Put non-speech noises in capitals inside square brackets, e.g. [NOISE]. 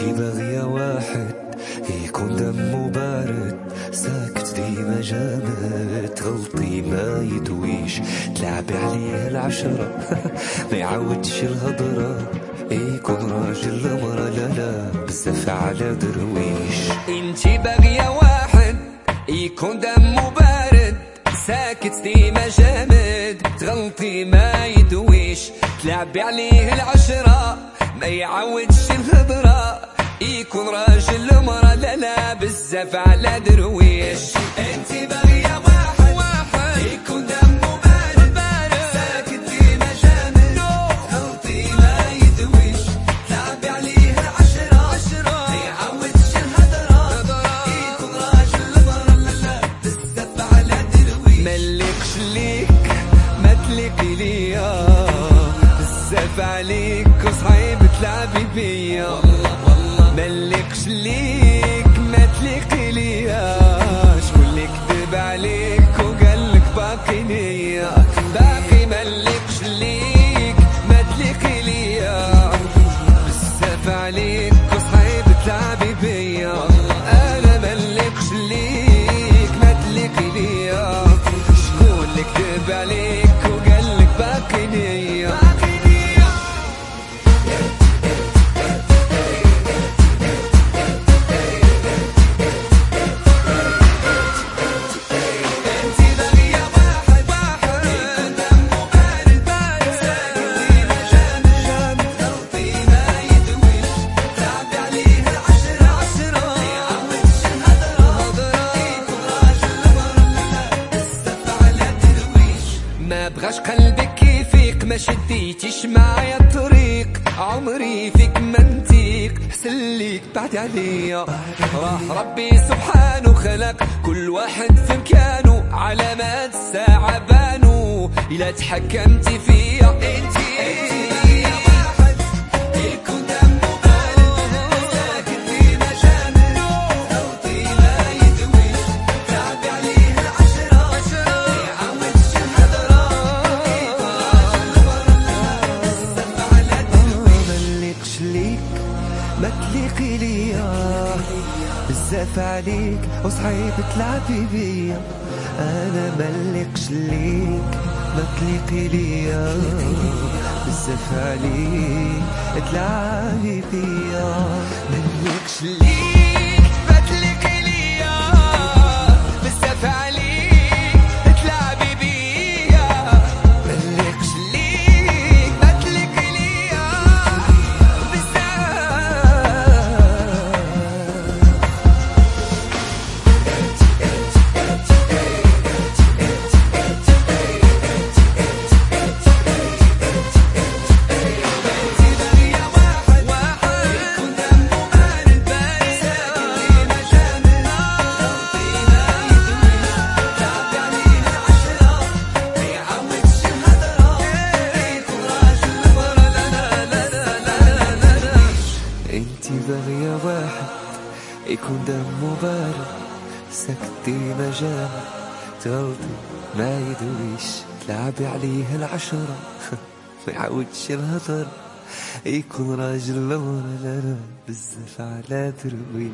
انتي باغية واحد يكون دمه بارد ساكت ديما جامد غلطي ما يدويش. تلعبي عليه العشرة [LAUGHS] ما يعودش الهضرة. يكون راجل مرة لا لا بزاف على درويش. انتي باغية واحد يكون دمه بارد ساكت ديما جامد تغلطي ما يدويش. تلعبي عليه العشرة ما يعودش الهضرة. يكون راجل مرة لا لا بزاف على درويش انتي باغية كذب عليك وقالك باقي ليا باقي ملكش ليك ما تلقي ليا بزاف عليك بغاش قلبك يفيق ما شديتيش معايا الطريق. عمري فيك ما نتيق. حسليك بعد عليا. راه ربي سبحانه خلق. كل واحد في مكانه. علامات الساعة بانوا. إلا تحكمتي فيا إنتي ما تليقي ليا. بزاف عليك وصعيب تلعبي بيا. أنا ملكش ليك ما تليقي ليا. بزاف عليك تلعبي بيا. ملكش ليك. باغية واحد يكون دمه بارد ساكت ديما جامد تغلطي ما يدويش. تلعبي عليه العشرة [LAUGHS] ما يعودش الهضر يكون راجل لا لا بزاف على درويش.